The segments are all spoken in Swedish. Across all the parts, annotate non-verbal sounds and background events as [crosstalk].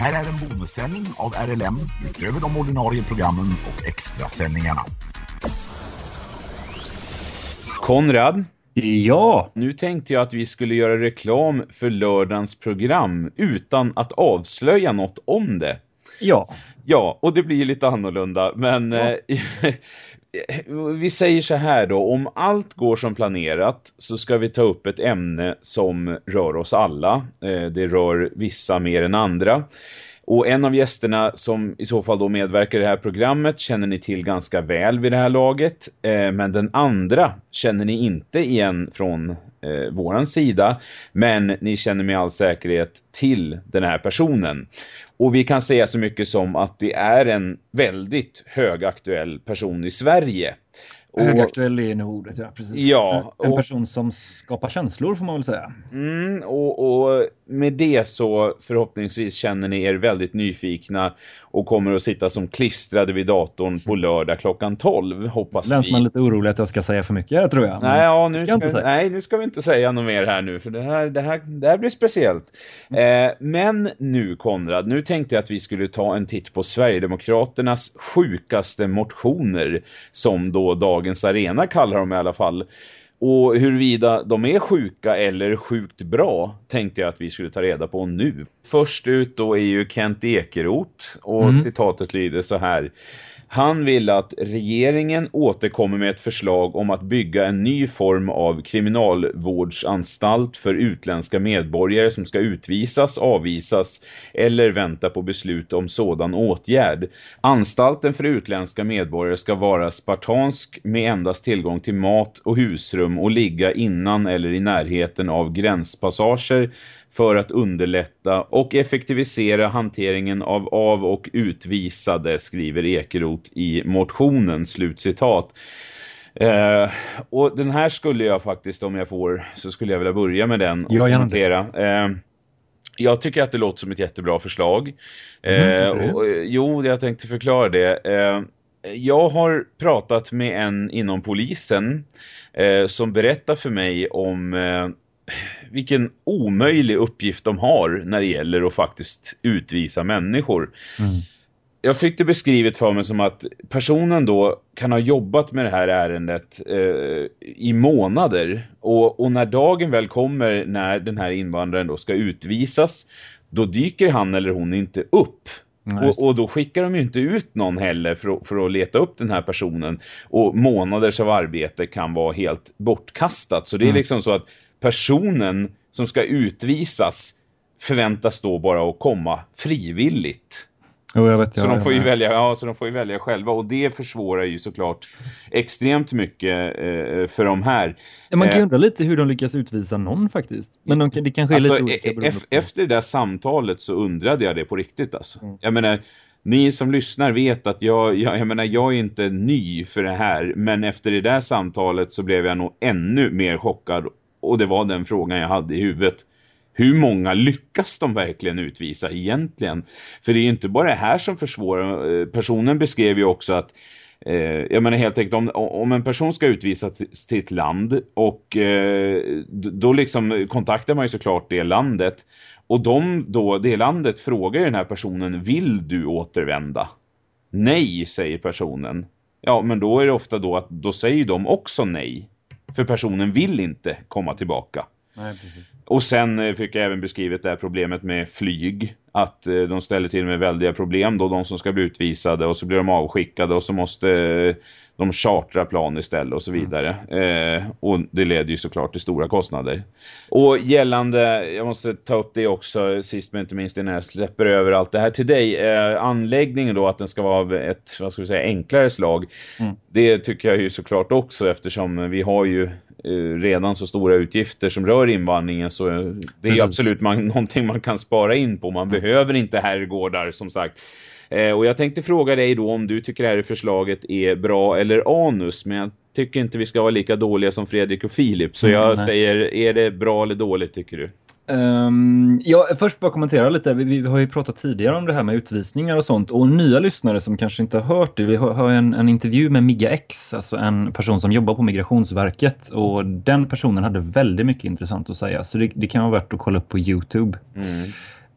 här är en bonussändning av RLM utöver de ordinarie programmen och extrasändningarna. Konrad, Ja, nu tänkte jag att vi skulle göra reklam för lördagens program utan att avslöja något om det. ja. Ja, och det blir lite annorlunda, men Ja. [laughs] vi säger så här då, om allt går som planerat så ska vi ta upp ett ämne som rör oss alla. Eh, det rör vissa mer än andra. Och en av gästerna som i så fall då medverkar i det här programmet känner ni till ganska väl vid det här laget. Eh, men den andra känner ni inte igen från eh, våran sida. Men ni känner med all säkerhet till den här personen. Och vi kan säga så mycket som att det är en väldigt högaktuell person i Sverige. Och, Högaktuell är nog ordet, ja. Precis. Ja, En och- person som skapar känslor får man väl säga. Mm, och, och med det så förhoppningsvis känner ni er väldigt nyfikna och kommer att sitta som klistrade vid datorn på lördag klockan 12, hoppas vi. är lite orolig att jag ska säga för mycket, tror jag. Nej, ja, nu ska ska, nej, nu ska vi inte säga något mer här nu, för det här, det här, det här blir speciellt. Eh, men nu, Konrad, nu tänkte jag att vi skulle ta en titt på Sverigedemokraternas sjukaste motioner, som då Dagens Arena kallar dem i alla fall. Och huruvida de är sjuka eller sjukt bra tänkte jag att vi skulle ta reda på nu. Först ut då är ju Kent Ekeroth och Mm. citatet lyder så här. Han vill att regeringen återkommer med ett förslag om att bygga en ny form av kriminalvårdsanstalt för utländska medborgare som ska utvisas, avvisas eller vänta på beslut om sådan åtgärd. Anstalten för utländska medborgare ska vara spartansk med endast tillgång till mat och husrum och ligga innan eller i närheten av gränspassager för att underlätta och effektivisera hanteringen av av- och utvisade, skriver Ekeroth i motionen, slutcitat. Eh, och den här skulle jag faktiskt, om jag får, så skulle jag vilja börja med den och Ja, gärna kommentera. Eh, jag tycker att det låter som ett jättebra förslag. Mm, Eh, och, eh, jo, jag tänkte förklara det. Eh, jag har pratat med en inom polisen som berättar för mig om vilken omöjlig uppgift de har när det gäller att faktiskt utvisa människor. Mm. Jag fick det beskrivet för mig som att personen då kan ha jobbat med det här ärendet eh, i månader och, och när dagen väl kommer när den här invandraren då ska utvisas då dyker han eller hon inte upp. Och, och då skickar de ju inte ut någon heller för, att- för att leta upp den här personen. Och månaders av arbete kan vara helt bortkastat. Så det är Mm. liksom så att personen som ska utvisas förväntas då bara att komma frivilligt. Jo, jag vet, Så jag, de får ju välja, ja, så de får ju välja själva och det försvårar ju såklart extremt mycket eh, för de här. Ja, Man kan ju Eh, undra lite hur de lyckas utvisa någon faktiskt. Men de, kan- det kanske är Alltså, lite olika efter det där samtalet så undrade jag det på riktigt alltså. Mm. Jag menar, ni som lyssnar vet att jag, jag, jag menar, jag är inte ny för det här. Men efter det där samtalet så blev jag nog ännu mer chockad. Och det var den frågan jag hade i huvudet. Hur många lyckas de verkligen utvisa egentligen? För det är ju inte bara det här som försvårar. Personen beskrev ju också att Eh, jag menar helt enkelt om, om en person ska utvisas till, ett land och eh, då liksom kontaktar man ju såklart det landet och de då, det landet frågar ju den här personen vill du återvända? Nej, säger personen. Ja, men då är det ofta då att då säger de också nej. För personen vill inte komma tillbaka. Nej. Och sen eh, fick jag även beskrivet det här problemet med flyg. Att eh, de ställer till med väldiga problem då, de som ska bli utvisade och så blir de avskickade och så måste eh, de chartra plan istället och så vidare. Eh, och det leder ju såklart till stora kostnader. Och gällande, jag måste ta upp det också sist men inte minst innan jag släpper över allt det här till dig. Eh, anläggningen då att den ska vara av ett, vad ska vi säga, enklare slag. Mm. Det tycker jag ju såklart också eftersom vi har ju redan så stora utgifter som rör invandringen så eh, det är Precis. absolut man, [laughs] någonting man kan spara in på. Man behöver inte herrgårdar som sagt. Eh, och jag tänkte fråga dig då om du tycker det här förslaget är bra eller anus. Men jag tycker inte vi ska vara lika dåliga som Fredrik och Filip. Så Mm, jag nej. säger, är det bra eller dåligt tycker du? Um, ja, först bara kommentera lite. Vi, vi har ju pratat tidigare om det här med utvisningar och sånt. Och nya lyssnare som kanske inte har hört det. Vi har, har en, en intervju med Migga X, alltså en person som jobbar på Migrationsverket. Och den personen hade väldigt mycket intressant att säga. Så det, det kan vara värt att kolla upp på Youtube. Mm.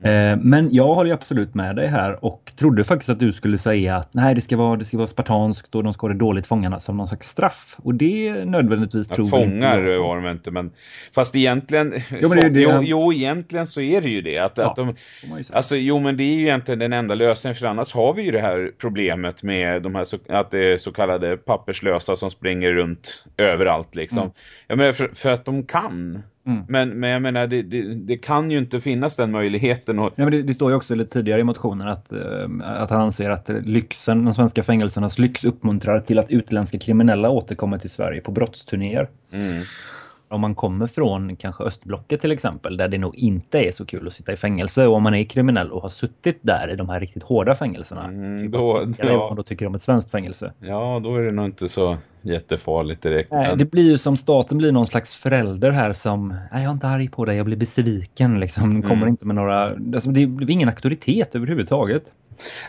Eh, men jag håller absolut med dig här och trodde faktiskt att du skulle säga att nej, det ska vara, det ska vara spartanskt och de ska ha det dåligt fångarna som någon slags straff. Och det nödvändigtvis ja, tror Fångar inte var de inte, men fast egentligen jo, men det, det, jo, jo, egentligen så är det ju det. Att, ja, att de, alltså, jo, men det är ju egentligen den enda lösningen för annars har vi ju det här problemet med de här så, att det är så kallade papperslösa som springer runt överallt liksom. Mm. Ja, men för, för att de kan. Mm. Men, men jag menar, det, det, det, kan ju inte finnas den möjligheten. Och... Ja, men det, det, står ju också lite tidigare i motionen att, uh, att han anser att lyxen, de svenska fängelsernas lyx uppmuntrar till att utländska kriminella återkommer till Sverige på brottsturnéer. Mm om man kommer från kanske östblocket till exempel där det nog inte är så kul att sitta i fängelse och om man är kriminell och har suttit där i de här riktigt hårda fängelserna. Mm, typ då, ja. man då tycker om ett svenskt fängelse. Ja, då är det nog inte så jättefarligt direkt. Nej, det blir ju som staten blir någon slags förälder här som nej, jag är inte arg på dig, jag blir besviken liksom. Mm. Kommer inte med några, alltså, det är ingen auktoritet överhuvudtaget.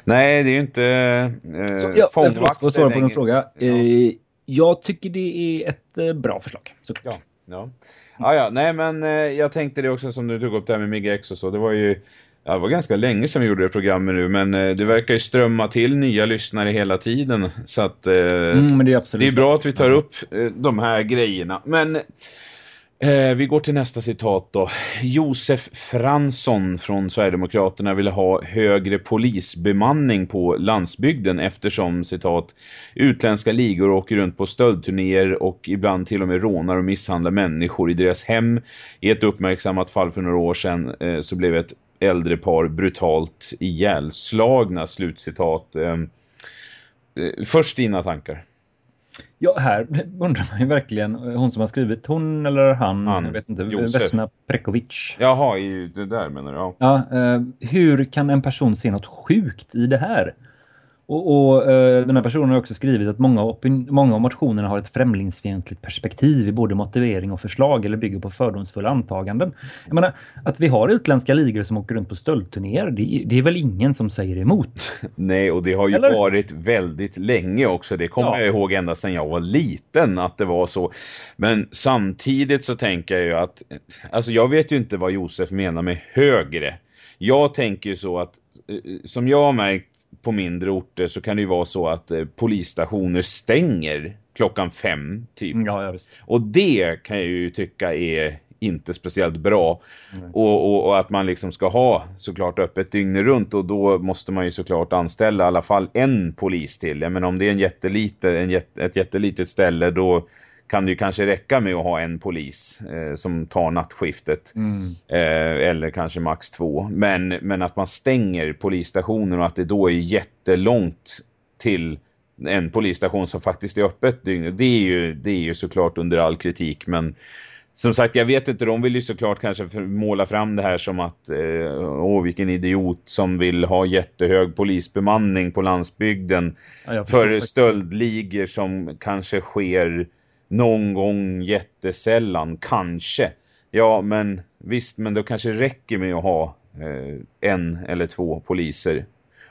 Nej, det är ju inte eh, så, ja, fångvakt. Att svara på din fråga. Ja. Eh, jag tycker det är ett eh, bra förslag, såklart. Ja. Ja. Ah, ja, nej men eh, jag tänkte det också som du tog upp det här med Migga X och så. Det var ju ja, det var ganska länge sedan vi gjorde det programmet nu men eh, det verkar ju strömma till nya lyssnare hela tiden. Så att eh, mm, det, är det, är bra att vi tar upp eh, de här grejerna. Men Eh, vi går till nästa citat då. Josef Fransson från Sverigedemokraterna ville ha högre polisbemanning på landsbygden eftersom, citat, utländska ligor åker runt på stöldturnéer och ibland till och med rånar och misshandlar människor i deras hem. I ett uppmärksammat fall för några år sedan eh, så blev ett äldre par brutalt ihjälslagna, slutcitat. Eh, eh först dina tankar. Ja, här undrar man ju verkligen, hon som har skrivit, hon eller han, han jag vet inte, Josef. Vesna Prekovic. Jaha, i det där menar du? Ja. ja eh, hur kan en person se något sjukt i det här? Och, och uh, den här personen har också skrivit att många, många av motionerna har ett främlingsfientligt perspektiv i både motivering och förslag eller bygger på fördomsfulla antaganden. Jag menar, att vi har utländska ligor som åker runt på stöldturnéer, det, det är väl ingen som säger emot? [laughs] Nej, och det har ju eller? varit väldigt länge också. Det kommer ja. jag ihåg ända sedan jag var liten att det var så. Men samtidigt så tänker jag ju att, alltså jag vet ju inte vad Josef menar med högre. Jag tänker ju så att, eh, som jag har märkt på mindre orter så kan det ju vara så att eh, polisstationer stänger klockan fem typ. Mm, ja, ja, och det kan jag ju tycka är inte speciellt bra. Mm. Och, och, och, att man liksom ska ha såklart öppet dygnet runt och då måste man ju såklart anställa i alla fall en polis till. Men om det är en jättelite, en jätte, ett jättelitet ställe då kan det ju kanske räcka med att ha en polis eh, som tar nattskiftet. Mm. Eh, eller kanske max två. Men, men att man stänger polisstationen och att det då är jättelångt till en polisstation som faktiskt är öppet dygnet. Det är ju, det är ju såklart under all kritik men som sagt, jag vet inte, de vill ju såklart kanske måla fram det här som att eh, åh vilken idiot som vill ha jättehög polisbemanning på landsbygden ja, för stöldligor som kanske sker någon gång jättesällan, kanske. Ja, men visst, men då kanske räcker med att ha eh, en eller två poliser.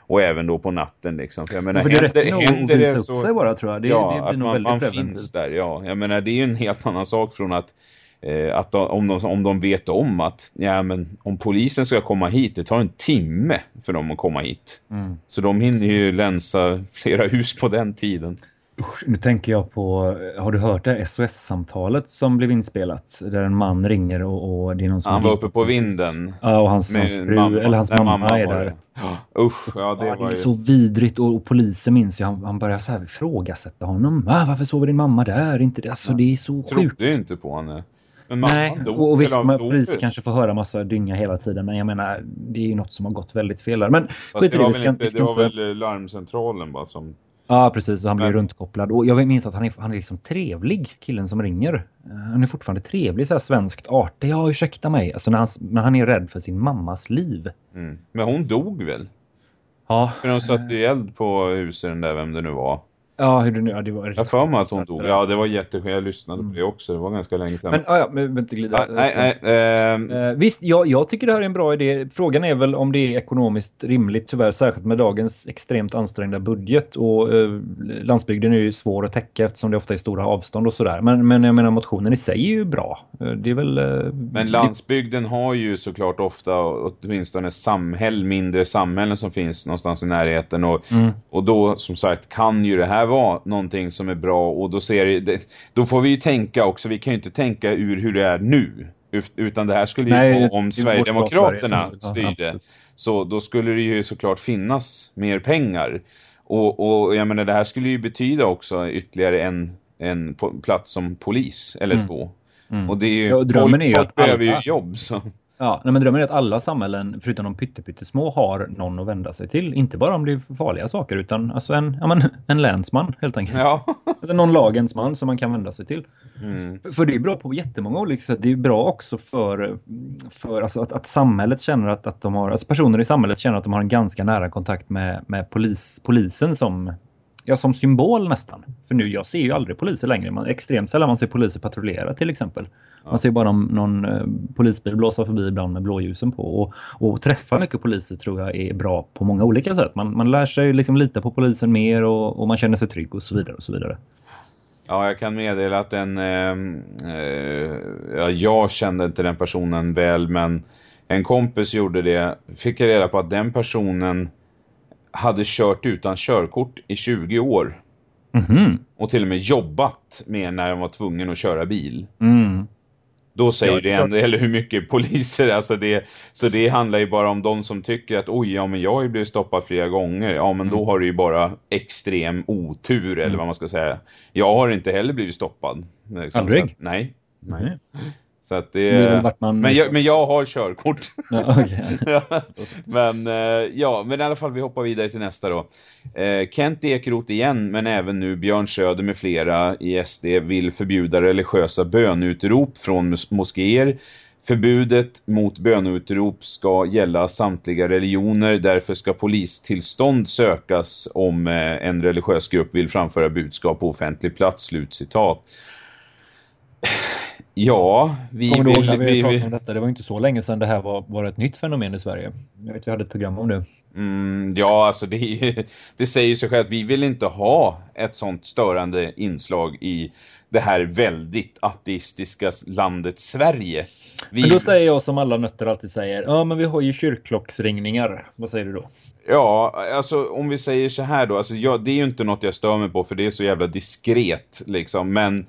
Och även då på natten liksom. För jag menar, för det händer, händer det så... sig bara tror jag. Det, ja, det att man, man finns där. Ja, jag menar det är ju en helt annan sak från att eh, att de, om, de, om de vet om att ja, men om polisen ska komma hit, det tar en timme för dem att komma hit. Mm. Så de hinner ju länsa flera hus på den tiden. Usch, nu tänker jag på, har du hört det SOS-samtalet som blev inspelat? Där en man ringer och, och det är någon som... Han var uppe på vinden. Ja, och hans, hans fru, mamma, eller hans mamma, mamma är där. Ja. Usch, ja det ja, var det är ju... så vidrigt och, och polisen minns ju, han, han börjar så här ifrågasätta honom. Ah, varför sover din mamma där? Inte det? Alltså, ja. det är så sjukt. Trodde inte på henne. Men Nej, dog, och visst, man, polisen kanske får höra massa dynga hela tiden. Men jag menar, det är ju något som har gått väldigt fel där. Men skit det, var det, inte, det var väl larmcentralen bara som Ja, precis. Och han blir Men... runtkopplad. Och jag minns att han är, han är liksom trevlig, killen som ringer. Eh, han är fortfarande trevlig, så här svenskt artig. Ja, ursäkta mig. Alltså, när han, men han är rädd för sin mammas liv. Mm. Men hon dog väl? Ja. För de satte ju eld på husen där, vem det nu var. Ja, hur det nu, ja, det var Jag för mig att hon dog. Ja, det var jätteskönt. Jag lyssnade mm. på det också. Det var ganska länge sedan. Men, ja, ja, men inte glida. Ja, nej, nej, eh, visst, jag, jag tycker det här är en bra idé. Frågan är väl om det är ekonomiskt rimligt, tyvärr, särskilt med dagens extremt ansträngda budget. Och eh, landsbygden är ju svår att täcka eftersom det ofta är stora avstånd och sådär. Men, men jag menar, motionen i sig är ju bra. Eh, det är väl... Eh, men landsbygden har ju såklart ofta åtminstone samhäll, mindre samhällen som finns någonstans i närheten. Och, mm. och då, som sagt, kan ju det här vara någonting som är bra och då ser det, då får vi ju tänka också, vi kan ju inte tänka ur hur det är nu. Utan det här skulle ju Nej, om Sverigedemokraterna styrde. ja, så då skulle det ju såklart finnas mer pengar. Och, och jag menar det här skulle ju betyda också ytterligare en, en plats som polis eller mm. två. Mm. och det är ju, ja, folk, folk behöver ju jobb så Ja, men drömmen är att alla samhällen, förutom de pyttesmå, har någon att vända sig till. Inte bara om det är farliga saker, utan alltså en, ja, men, [laughs] en länsman helt enkelt. Ja. [laughs] alltså någon lagens man som man kan vända sig till. Mm. För, för, det är bra på jättemånga olika sätt. Det är bra också för, för alltså att, att samhället känner att, att de har, alltså personer i samhället känner att de har en ganska nära kontakt med, med polis, polisen som ja, som symbol nästan. För nu, jag ser ju aldrig poliser längre. Man, extremt sällan man ser poliser patrullera till exempel. Ja. Man ser bara någon, någon eh, polisbil blåsa förbi ibland med blåljusen på. Och, och träffa mycket poliser tror jag är bra på många olika sätt. Man, man lär sig liksom lita på polisen mer och, och man känner sig trygg och så vidare och så vidare. Ja, jag kan meddela att en... Eh, eh, ja, jag kände inte den personen väl, men en kompis gjorde det. Fick jag reda på att den personen hade kört utan körkort i 20 år. Mm -hmm. Och till och med jobbat med när de var tvungen att köra bil. Mm. Då säger ja, det ändå, eller hur mycket [laughs] poliser, alltså det, så det handlar ju bara om de som tycker att oj, ja men jag har ju blivit stoppad flera gånger. Ja men mm. då har du ju bara extrem otur eller mm. vad man ska säga. Jag har inte heller blivit stoppad. Liksom, Aldrig? Nej. nej. Så att det, man... men, jag, men jag har körkort. [laughs] Ja, okay. [laughs] men eh, ja, men i alla fall vi hoppar vidare till nästa då. Eh, Kent Ekeroth igen, men även nu Björn Söder med flera i SD vill förbjuda religiösa bönutrop från moskéer. Förbudet mot bönutrop ska gälla samtliga religioner. Därför ska polistillstånd sökas om eh, en religiös grupp vill framföra budskap på offentlig plats. Slutcitat. Ja, vi Kommer du ihåg när vi, vi pratade om detta? Det var inte så länge sedan det här var, var ett nytt fenomen i Sverige. Jag vet vi hade ett program om det. Mm, ja, alltså det, [laughs] det säger sig själv att vi vill inte ha ett sånt störande inslag i det här väldigt ateistiska landet Sverige. Vi... Men då säger jag som alla nötter alltid säger, ja men vi har ju kyrkklocksringningar. Vad säger du då? Ja, alltså om vi säger så här då, alltså ja, det är ju inte något jag stör mig på för det är så jävla diskret liksom, men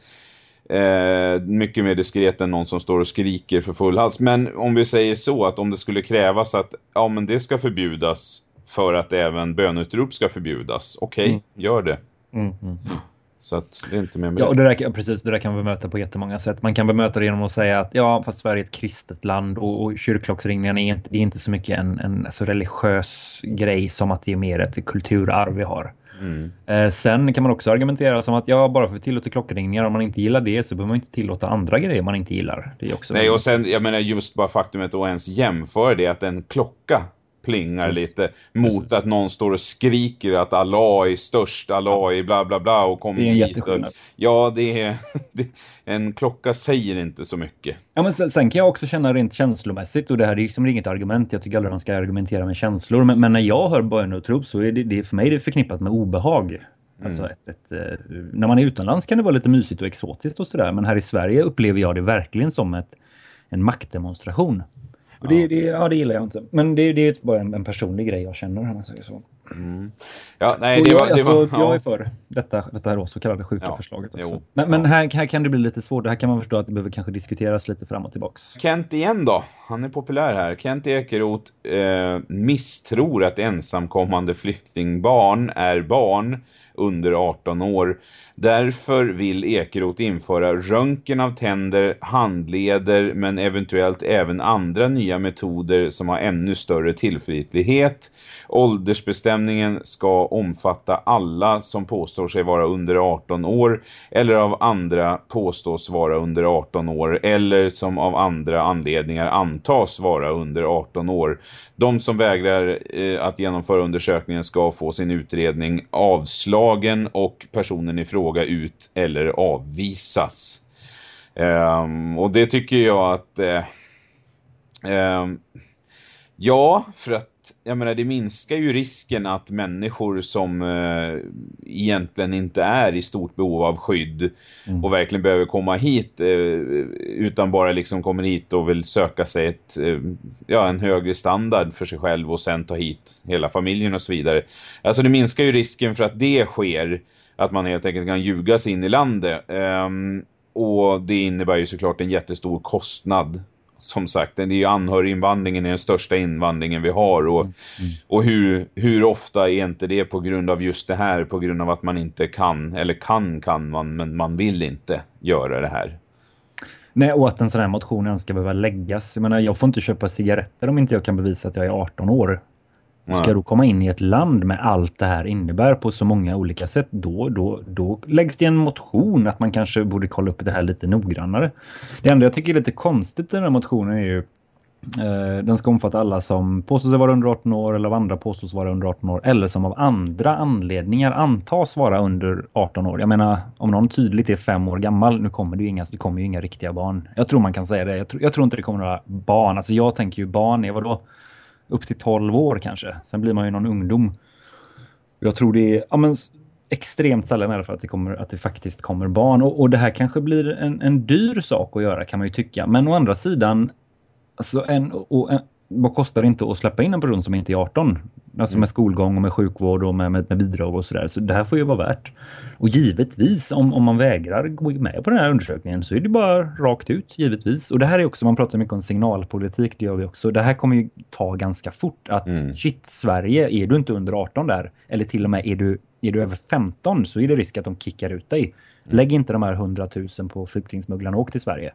Eh, mycket mer diskret än någon som står och skriker för full hals. Men om vi säger så att om det skulle krävas att ja men det ska förbjudas för att även bönutrop ska förbjudas. Okej, okay, mm. gör det. Mm, mm. Så att det är inte mer med ja, och det där, precis, det där kan vi bemöta på jättemånga sätt. Man kan bemöta det genom att säga att ja, fast Sverige är ett kristet land och, och kyrkklocksringningen är inte, det är inte så mycket en, en alltså, religiös grej som att det är mer ett kulturarv vi har. Mm. Eh, sen kan man också argumentera som att ja, bara för att vi tillåter klockringningar, om man inte gillar det så behöver man inte tillåta andra grejer man inte gillar. Det är också Nej, och sen, jag menar just bara faktumet att ens jämföra det, att en klocka plingar Precis. lite mot Precis. att någon står och skriker att Allah är störst, Allah är bla bla bla och kommer hit. Och, ja, det är [laughs] det, en klocka säger inte så mycket. Ja, men sen, sen, kan jag också känna rent känslomässigt och det här är liksom inget argument. Jag tycker aldrig man ska argumentera med känslor. Men, men när jag hör bönutrop så är det, det för mig det förknippat med obehag. Mm. Alltså ett, ett, eh, när man är utomlands kan det vara lite mysigt och exotiskt och sådär. Men här i Sverige upplever jag det verkligen som ett, en maktdemonstration. Och det, det, ja, det gillar jag inte. Men det, det är bara en, en personlig grej jag känner. Han säger så. Mm. Ja, nej, det var, jag, det var, alltså, ja. jag är för detta, detta då, så kallade sjuka ja, förslaget. Också. Men, men här, här, kan det bli lite svårt. Här kan man förstå att det behöver kanske diskuteras lite fram och tillbaks. Kent igen då. Han är populär här. Kent Ekeroth eh, misstror att ensamkommande flyktingbarn är barn under 18 år. Därför vill Ekeroth införa röntgen av tänder, handleder men eventuellt även andra nya metoder som har ännu större tillförlitlighet. Åldersbestämningen ska omfatta alla som påstår sig vara under 18 år eller av andra påstås vara under 18 år eller som av andra anledningar antas vara under 18 år. De som vägrar eh, att genomföra undersökningen ska få sin utredning avslagen och personen i fråga ut eller avvisas. Um, och det tycker jag att... Uh, um, ja, för att jag menar, det minskar ju risken att människor som uh, egentligen inte är i stort behov av skydd mm. och verkligen behöver komma hit uh, utan bara liksom kommer hit och vill söka sig ett, ja, en högre standard för sig själv och sen ta hit hela familjen och så vidare. Alltså det minskar ju risken för att det sker att man helt enkelt kan ljuga sig in i landet. Um, och det innebär ju såklart en jättestor kostnad. Som sagt, det är ju anhöriginvandringen är den största invandringen vi har. Och, mm. och hur, hur ofta är inte det på grund av just det här? På grund av att man inte kan, eller kan kan man, men man vill inte göra det här. Nej, och att en sån här motion ska behöva läggas. Jag menar, jag får inte köpa cigaretter om inte jag kan bevisa att jag är 18 år. Ska du komma in i ett land med allt det här innebär på så många olika sätt, då, då, då läggs det en motion att man kanske borde kolla upp det här lite noggrannare. Det enda jag tycker är lite konstigt i den här motionen är ju eh, den ska omfatta alla som påstås vara under 18 år eller av andra påstås vara under 18 år eller som av andra anledningar antas vara under 18 år. Jag menar, om någon tydligt är fem år gammal, nu kommer det ju inga, det kommer ju inga riktiga barn. Jag tror man kan säga det. Jag, tror, jag tror inte det kommer några barn. Alltså jag tänker ju barn är vadå? Upp till 12 år kanske. Sen blir man ju någon ungdom. Jag tror det är ja, men, extremt sällan i alla fall att det, kommer, att det faktiskt kommer barn. Och, och det här kanske blir en, en dyr sak att göra kan man ju tycka. Men å andra sidan, alltså en, och en, vad kostar det inte att släppa in en person som inte är 18? Alltså med mm. skolgång och med sjukvård och med, med, med bidrag och sådär. Så det här får ju vara värt. Och givetvis om, om man vägrar gå med på den här undersökningen så är det bara rakt ut, givetvis. Och det här är också, man pratar mycket om signalpolitik, det gör vi också. Det här kommer ju ta ganska fort att mm. shit, Sverige, är du inte under 18 där? Eller till och med är du, är du över 15 så är det risk att de kickar ut dig. Mm. Lägg inte de här 100 000 på flyktingsmugglarna och åk till Sverige.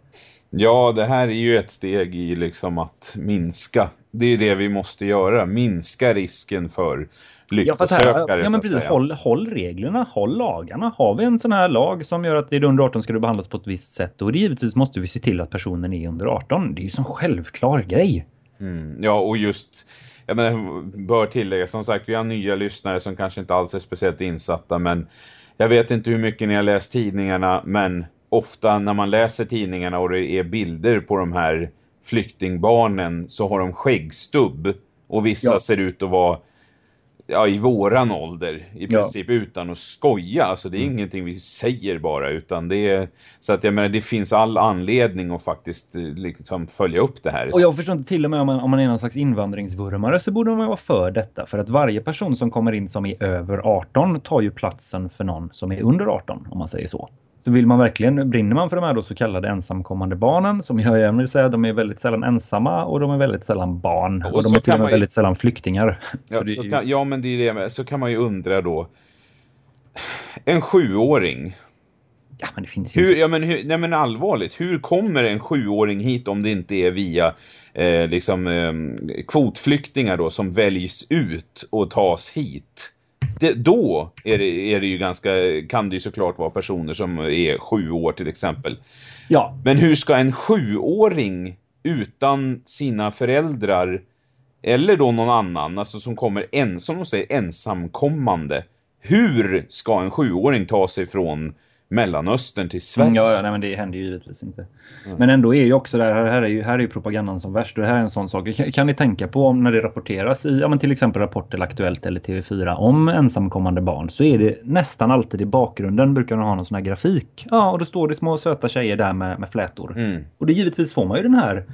Ja, det här är ju ett steg i liksom att minska. Det är det vi måste göra. Minska risken för lyckosäkare. Ja, ja, men precis. Håll, håll, reglerna, håll lagarna. Har vi en sån här lag som gör att det är under 18 ska du behandlas på ett visst sätt. Och givetvis måste vi se till att personen är under 18. Det är ju en självklar grej. Mm, ja, och just... Jag menar, bör tillägga, som sagt, vi har nya lyssnare som kanske inte alls är speciellt insatta, men jag vet inte hur mycket ni har läst tidningarna, men ofta när man läser tidningarna och det är bilder på de här flyktingbarnen så har de skäggstubb och vissa ja. ser ut att vara ja, i våran ålder i princip ja. utan att skoja. Alltså det är mm. ingenting vi säger bara utan det är så att jag menar det finns all anledning att faktiskt eh, liksom följa upp det här. Och jag förstår inte till och med om man, om man är någon slags invandringsvurmare så borde man vara för detta. För att varje person som kommer in som är över 18 tar ju platsen för någon som är under 18 om man säger så. Så vill man verkligen, brinner man för de här då så kallade ensamkommande barnen som jag gärna vill säga, de är väldigt sällan ensamma och de är väldigt sällan barn. Och, och de är till och med ju... väldigt sällan flyktingar. Ja, [laughs] det... kan, ja, men det är det. Så kan man ju undra då. En sjuåring. Ja, men det finns ju... Hur, ja, men, hur, nej, men allvarligt. Hur kommer en sjuåring hit om det inte är via eh, liksom, eh, kvotflyktingar då som väljs ut och tas hit? Det, då är det, är det ju ganska, kan det ju såklart vara personer som är sju år till exempel. Ja. Men hur ska en sjuåring utan sina föräldrar eller då någon annan, alltså som kommer ensam, de säger ensamkommande. Hur ska en sjuåring ta sig från Mellanöstern till Sverige. Ja, nej, men det händer ju givetvis inte. Mm. Men ändå är ju också det här, här är ju, här är ju propagandan som värst och det här är en sån sak. Kan, kan ni tänka på om när det rapporteras i ja, men till exempel Rapport eller Aktuellt eller TV4 om ensamkommande barn så är det nästan alltid i bakgrunden brukar de ha någon sån här grafik. Ja, och då står det små söta tjejer där med, med flätor. Mm. Och det givetvis får man ju den här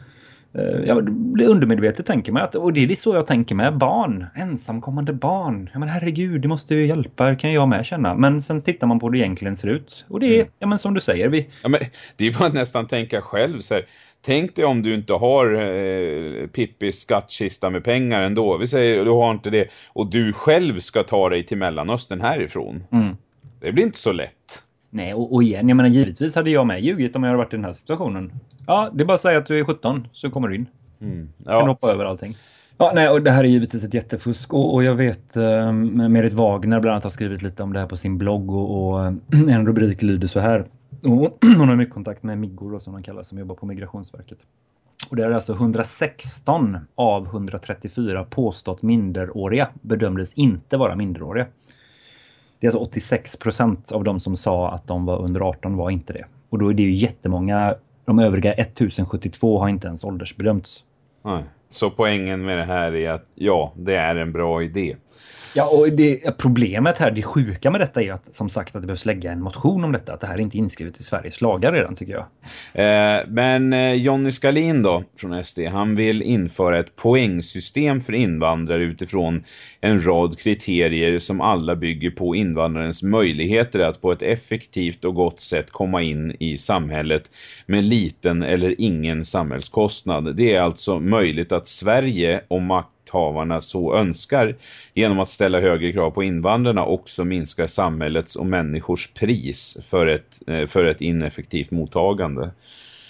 ja, det undermedvetet tänker man att, och det är så jag tänker med barn, ensamkommande barn. Ja men herregud, det måste ju hjälpa, kan jag med känna. Men sen tittar man på hur det egentligen ser ut. Och det är, mm. ja men som du säger, vi... Ja, men det är bara att nästan tänka själv så här. Tänk dig om du inte har eh, Pippis skattkista med pengar ändå. Vi säger, du har inte det. Och du själv ska ta dig till Mellanöstern härifrån. Mm. Det blir inte så lätt. Nej, och, och igen, jag menar givetvis hade jag med ljugit om jag hade varit i den här situationen. Ja, det är bara att säga att du är 17 så kommer du in. Mm. Ja. Kan hoppa över allting. Ja, nej, och det här är givetvis ett jättefusk och, och jag vet eh, Merit Wagner bland annat har skrivit lite om det här på sin blogg och, och [clears throat] en rubrik lyder så här. Och [clears throat] hon har mycket kontakt med Miggor då, som de kallas som jobbar på Migrationsverket. Och det är alltså 116 av 134 påstått minderåriga bedömdes inte vara minderåriga. Det är alltså 86 procent av de som sa att de var under 18 var inte det. Och då är det ju jättemånga. De övriga 1072 har inte ens åldersbedömts. Nej. Så poängen med det här är att ja, det är en bra idé. Ja, och det, problemet här, det sjuka med detta är att som sagt att det behövs lägga en motion om detta. Att det här är inte inskrivet i Sveriges lagar redan tycker jag. Eh, men eh, Jonny Skalin då från SD, han vill införa ett poängsystem för invandrare utifrån en rad kriterier som alla bygger på invandrarens möjligheter att på ett effektivt och gott sätt komma in i samhället med liten eller ingen samhällskostnad. Det är alltså möjligt att Sverige och makt makthavarna så önskar genom att ställa högre krav på invandrarna också minskar samhällets och människors pris för ett, eh, för ett ineffektivt mottagande.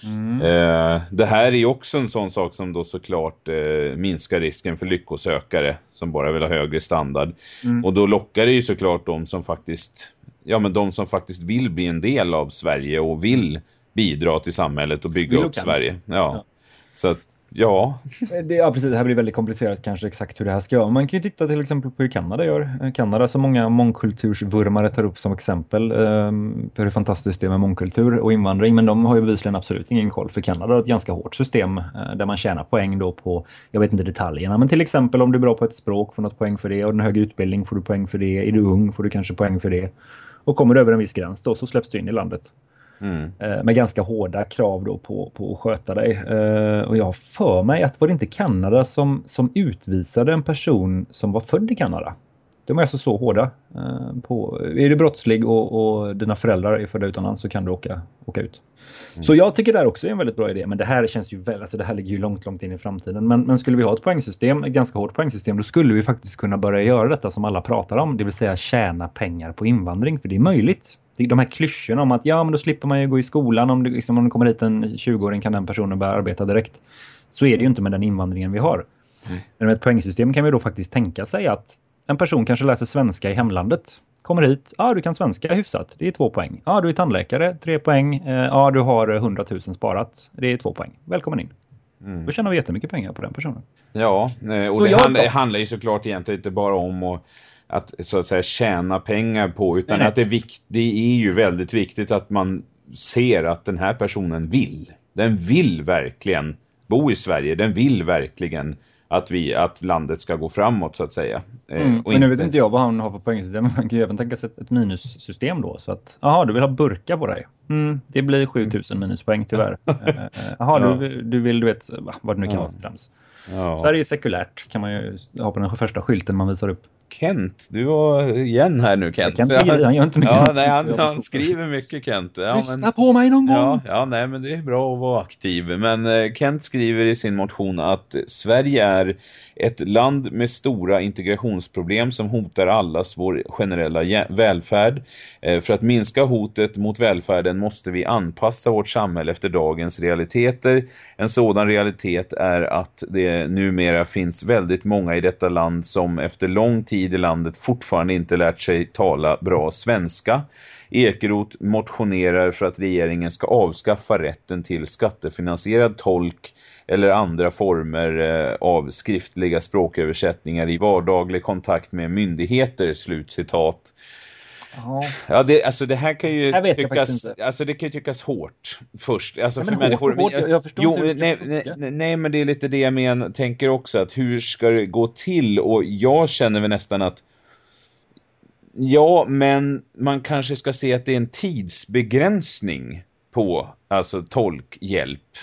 Mm. Eh, det här är också en sån sak som då såklart eh, minskar risken för lyckosökare som bara vill ha högre standard. Mm. Och då lockar det ju såklart de som faktiskt ja men de som faktiskt vill bli en del av Sverige och vill bidra till samhället och bygga upp Sverige. Ja. ja. Så att Ja. Eh, det, ja, precis. Det här blir väldigt komplicerat kanske exakt hur det här ska vara. Man kan ju titta till exempel på hur Kanada gör. Eh, Kanada som många mångkultursvurmare tar upp som exempel. Um, hur fantastiskt det är med mångkultur och invandring. Men de har ju bevisligen absolut ingen koll. För Kanada har ett ganska hårt system eh, där man tjänar poäng då på, jag vet inte detaljerna, men till exempel om du är bra på ett språk får du något poäng för det. Och den högre utbildning får du poäng för det. Är du ung får du kanske poäng för det. Och kommer du över en viss gräns då så släpps du in i landet. Mm. Eh, med ganska hårda krav då på, på att sköta dig. Eh, och jag har för mig att var det inte Kanada som, som utvisade en person som var född i Kanada. De är alltså så hårda. Eh, på, är du brottslig och, och dina föräldrar är födda utomlands så kan du åka, åka ut. Mm. Så jag tycker det här också är en väldigt bra idé. Men det här känns ju väl, alltså det här ligger ju långt, långt in i framtiden. Men, men skulle vi ha ett poängsystem, ett ganska hårt poängsystem, då skulle vi faktiskt kunna börja göra detta som alla pratar om. Det vill säga tjäna pengar på invandring, för det är möjligt de här klyschorna om att ja, men då slipper man ju gå i skolan. Om det, liksom, om det kommer hit en 20-åring kan den personen börja arbeta direkt. Så är det ju inte med den invandringen vi har. Mm. Men med ett poängsystem kan vi då faktiskt tänka sig att en person kanske läser svenska i hemlandet. Kommer hit, ja du kan svenska hyfsat, det är två poäng. Ja du är tandläkare, tre poäng. Eh, ja du har 100 000 sparat, det är två poäng. Välkommen in. Mm. Då tjänar vi jättemycket pengar på den personen. Ja, eh, och så det handlar, handlar ju såklart egentligen inte bara om att att så att säga tjäna pengar på utan nej, att det är, vikt, det är ju väldigt viktigt att man ser att den här personen vill. Den vill verkligen bo i Sverige. Den vill verkligen att, vi, att landet ska gå framåt så att säga. Eh, mm, men nu vet inte jag vad han har för poängsystem. Man kan ju även tänka sig ett, ett minussystem då. Så att, jaha, du vill ha burkar på dig. Mm, det blir 7000 minuspoäng tyvärr. [laughs] Eh, jaha, ja. du, du vill, du vet, vad det nu kan ja. vara. Ja. Sverige är sekulärt kan man ju ha på den första skylten man visar upp. Kent, du var igen här nu Kent. Kent han gör inte mycket. Ja, nej, han, han skriver mycket Kent. Ja, Lyssna men, på mig någon gång. Ja, ja, nej men det är bra att vara aktiv. Men eh, Kent skriver i sin motion att Sverige är ett land med stora integrationsproblem som hotar allas vår generella välfärd. Eh, för att minska hotet mot välfärden måste vi anpassa vårt samhälle efter dagens realiteter. En sådan realitet är att det numera finns väldigt många i detta land som efter lång tid i landet fortfarande inte lärt sig tala bra svenska. Ekerot motionerar för att regeringen ska avskaffa rätten till skattefinansierad tolk eller andra former eh, av skriftliga språköversättningar i vardaglig kontakt med myndigheter, slutcitat. Ja, det, alltså det här kan ju tyckas, alltså det kan ju tyckas hårt först. Alltså ja, för människor. Hårt, jag, jag förstår jo, inte nej, nej, nej, men det är lite det jag men, tänker också. Att hur ska det gå till? Och jag känner väl nästan att ja, men man kanske ska se att det är en tidsbegränsning på alltså tolkhjälp.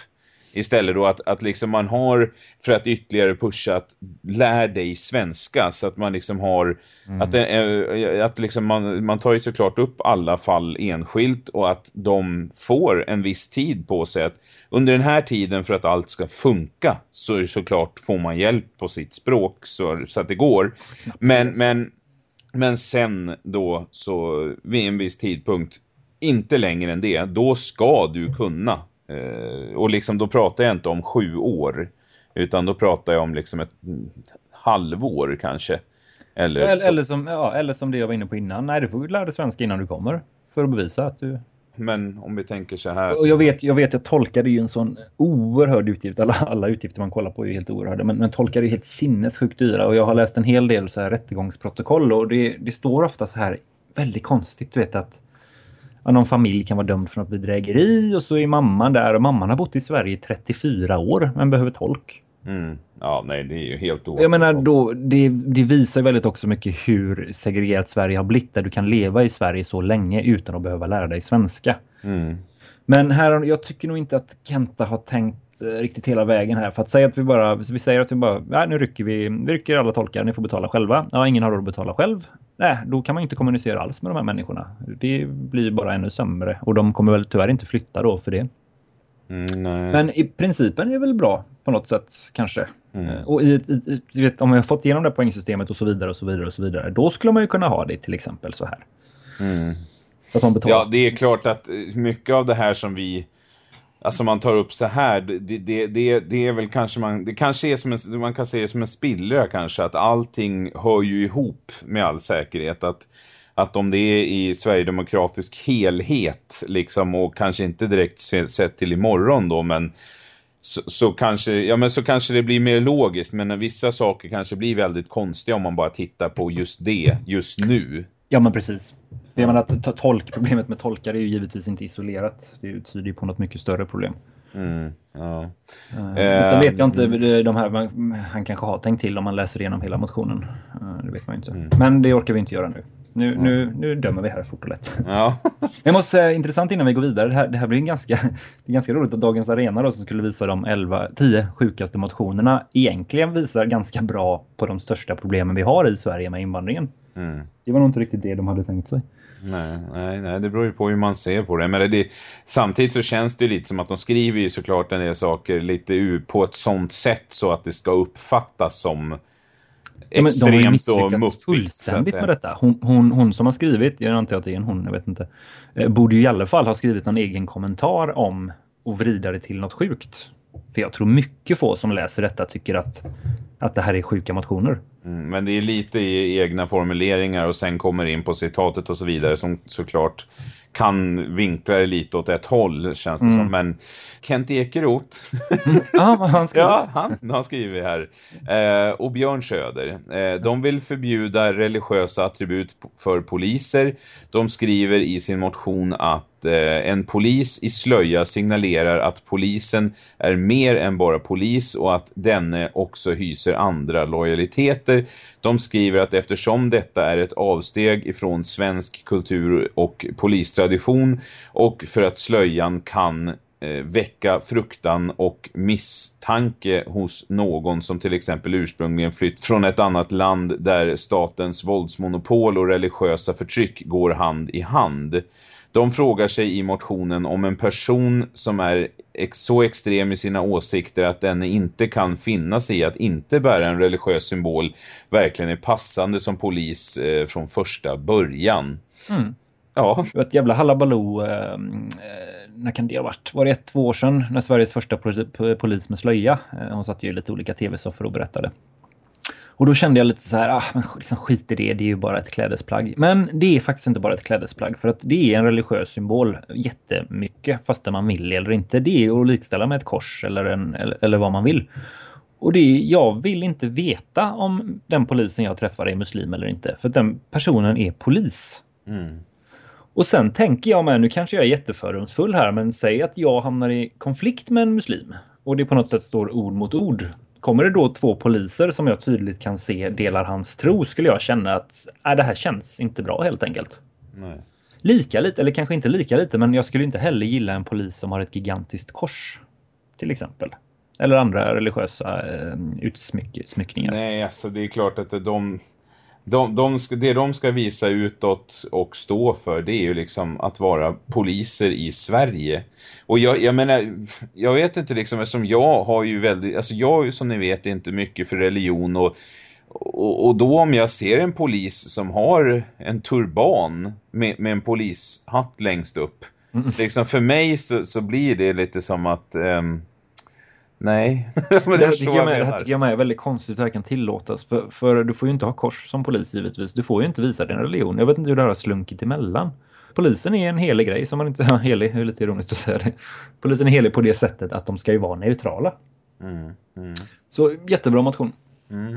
Istället då att, att liksom man har för att ytterligare pusha att lär dig svenska så att man liksom har mm. att, det, att liksom man, man tar ju såklart upp alla fall enskilt och att de får en viss tid på sig att under den här tiden för att allt ska funka så såklart får man hjälp på sitt språk så, så att det går. Men, men, men sen då så vid en viss tidpunkt inte längre än det, då ska du kunna Eh, och liksom då pratar jag inte om sju år Utan då pratar jag om liksom ett halvår kanske. Eller, eller, eller, som, ja, eller som det jag var inne på innan. Nej, du får lära dig svenska innan du kommer. För att bevisa att du... Men om vi tänker så här... Och jag vet, jag vet, jag tolkade ju en sån oerhörd utgift. Alla, alla utgifter man kollar på är ju helt oerhörda. Men, men tolkade ju helt sinnessjukt dyra. Och jag har läst en hel del så här rättegångsprotokoll. Och det, det står ofta så här väldigt konstigt. Du vet att någon familj kan vara dömd för något bedrägeri. Och så är mamman där. Och mamman har bott i Sverige i 34 år. Men behöver tolk. Mm. Ja, nej, det är ju helt oacceptabelt. Jag menar, då, det, det visar väldigt också mycket hur segregerat Sverige har blivit. Där du kan leva i Sverige så länge utan att behöva lära dig svenska. Mm. Men här, jag tycker nog inte att Kenta har tänkt riktigt hela vägen här. För att säga att vi bara, vi säger att vi bara, nej, nu rycker vi, vi rycker alla tolkar, ni får betala själva. Ja, ingen har råd att betala själv. Nej, då kan man inte kommunicera alls med de här människorna. Det blir bara ännu sämre. Och de kommer väl tyvärr inte flytta då för det. Mm, Men i principen är det väl bra på något sätt kanske. Mm. Eh, och i, i, i, vet, om vi har fått igenom det poängsystemet och så vidare och så vidare och så vidare. Då skulle man ju kunna ha det till exempel så här. Mm. ja, det är klart att eh, mycket av det här som vi Alltså man tar upp så här, det, det, det, det är väl kanske man, det kanske är som en, man kan se det som en spillra kanske, att allting hör ju ihop med all säkerhet. Att att om det är i Sverigedemokratisk helhet liksom och kanske inte direkt sett till imorgon då men så, så, kanske, ja, men så kanske det blir mer logiskt men vissa saker kanske blir väldigt konstiga om man bara tittar på just det just nu. Ja men precis. Jag menar att tolk, problemet med tolkar är ju givetvis inte isolerat. Det tyder ju på något mycket större problem. Mm, ja. Uh, sen vet jag inte, mm. de här, han kanske har tänkt till om man läser igenom hela motionen. Uh, det vet man ju inte. Mm. Men det orkar vi inte göra nu. Nu, mm. nu, nu dömer vi här fort och lätt. Ja. [laughs] Jag måste säga, intressant innan vi går vidare. Det här, det här blir en ganska, det är ganska roligt att Dagens Arena då, som skulle visa de 11, 10 sjukaste motionerna egentligen visar ganska bra på de största problemen vi har i Sverige med invandringen. Mm. Det var nog inte riktigt det de hade tänkt sig. Nej, nej, nej, det beror ju på hur man ser på det. Men det, samtidigt så känns det lite som att de skriver ju såklart en del saker lite på ett sånt sätt så att det ska uppfattas som extremt ja, de och muffigt. fullständigt med detta. Hon, hon, hon, som har skrivit, jag antar att det är en hon, jag vet inte, eh, borde ju i alla fall ha skrivit någon egen kommentar om och vrida det till något sjukt. För jag tror mycket få som läser detta tycker att, att det här är sjuka motioner. Mm, men det är lite i egna formuleringar och sen kommer in på citatet och så vidare som såklart kan vinkla det lite åt ett håll känns det mm. som. Men Kent Ekeroth [laughs] ja, han skriver. ja, han, han skriver här. Eh, och Björn Söder. Eh, de vill förbjuda religiösa attribut för poliser. De skriver i sin motion att eh, en polis i slöja signalerar att polisen är mer än bara polis och att denne också hyser andra lojaliteter. De skriver att eftersom detta är ett avsteg ifrån svensk kultur och polistradition och för att slöjan kan eh, väcka fruktan och misstanke hos någon som till exempel ursprungligen flytt från ett annat land där statens våldsmonopol och religiösa förtryck går hand i hand de frågar sig i motionen om en person som är så extrem i sina åsikter att den inte kan finna sig i att inte bära en religiös symbol verkligen är passande som polis eh, från första början. Mm. Ja. Det var ett jävla halabaloo. Eh, eh, när kan det ha varit? Var det ett, två år sedan när Sveriges första polis med slöja? Eh, hon satt ju i lite olika tv-soffor och berättade. Och då kände jag lite så här, ah, men liksom skit i det, det är ju bara ett klädesplagg. Men det är faktiskt inte bara ett klädesplagg för att det är en religiös symbol jättemycket fast man vill eller inte. Det är att likställa med ett kors eller, en, eller, eller vad man vill. Och det är, jag vill inte veta om den polisen jag träffar är muslim eller inte. För den personen är polis. Mm. Och sen tänker jag med, nu kanske jag är jättefördomsfull här, men säg att jag hamnar i konflikt med en muslim. Och det på något sätt står ord mot ord. Kommer det då två poliser som jag tydligt kan se delar hans tro skulle jag känna att äh, det här känns inte bra helt enkelt. Nej. Lika lite, eller kanske inte lika lite, men jag skulle inte heller gilla en polis som har ett gigantiskt kors. Till exempel. Eller andra religiösa eh, utsmyckningar. Nej, alltså det är klart att de, de, de det de ska visa utåt och stå för det är ju liksom att vara poliser i Sverige. Och jag, jag menar, jag vet inte liksom, eftersom jag har ju väldigt, alltså jag som ni vet inte mycket för religion och, och, och då om jag ser en polis som har en turban med, med en polishatt längst upp, mm. liksom för mig så, så blir det lite som att... Um, Nej. [laughs] men det, tycker jag med, det här tycker jag med är väldigt konstigt att det här kan tillåtas. För, för du får ju inte ha kors som polis givetvis. Du får ju inte visa din religion. Jag vet inte hur det här har slunkit emellan. Polisen är en helig grej som man inte... [laughs] Ja, helig är lite ironiskt att säga det. Polisen är helig på det sättet att de ska ju vara neutrala. Mm, mm. Så jättebra motion. Mm.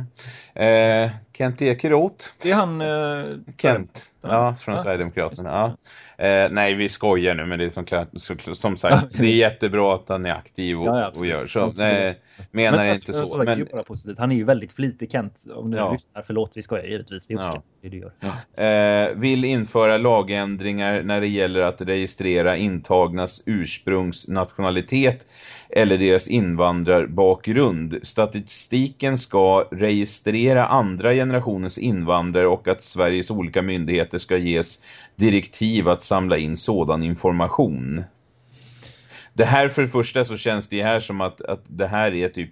Eh, Kent Ekeroth. Det är han... Eh, Kent. Ja, från ja, Sverigedemokraterna. Ja. Eh, nej, vi skojar nu, men det är som, som, som sagt, [laughs] det är jättebra att han är aktiv och, ja, och gör så. Nej, menar men, inte alltså, så. Men, bara positivt. Han är ju väldigt flitig, Kent. Om du ja. lyssnar, förlåt, vi skojar givetvis. Vi uppskattar ja. det du gör. Eh, vill införa lagändringar när det gäller att registrera intagnas ursprungsnationalitet eller deras invandrarbakgrund. Statistiken ska registrera andra generationens invandrare och att Sveriges olika myndigheter ska ges direktiv att samla in sådan information. Det här för det första så känns det här som att, att det här är typ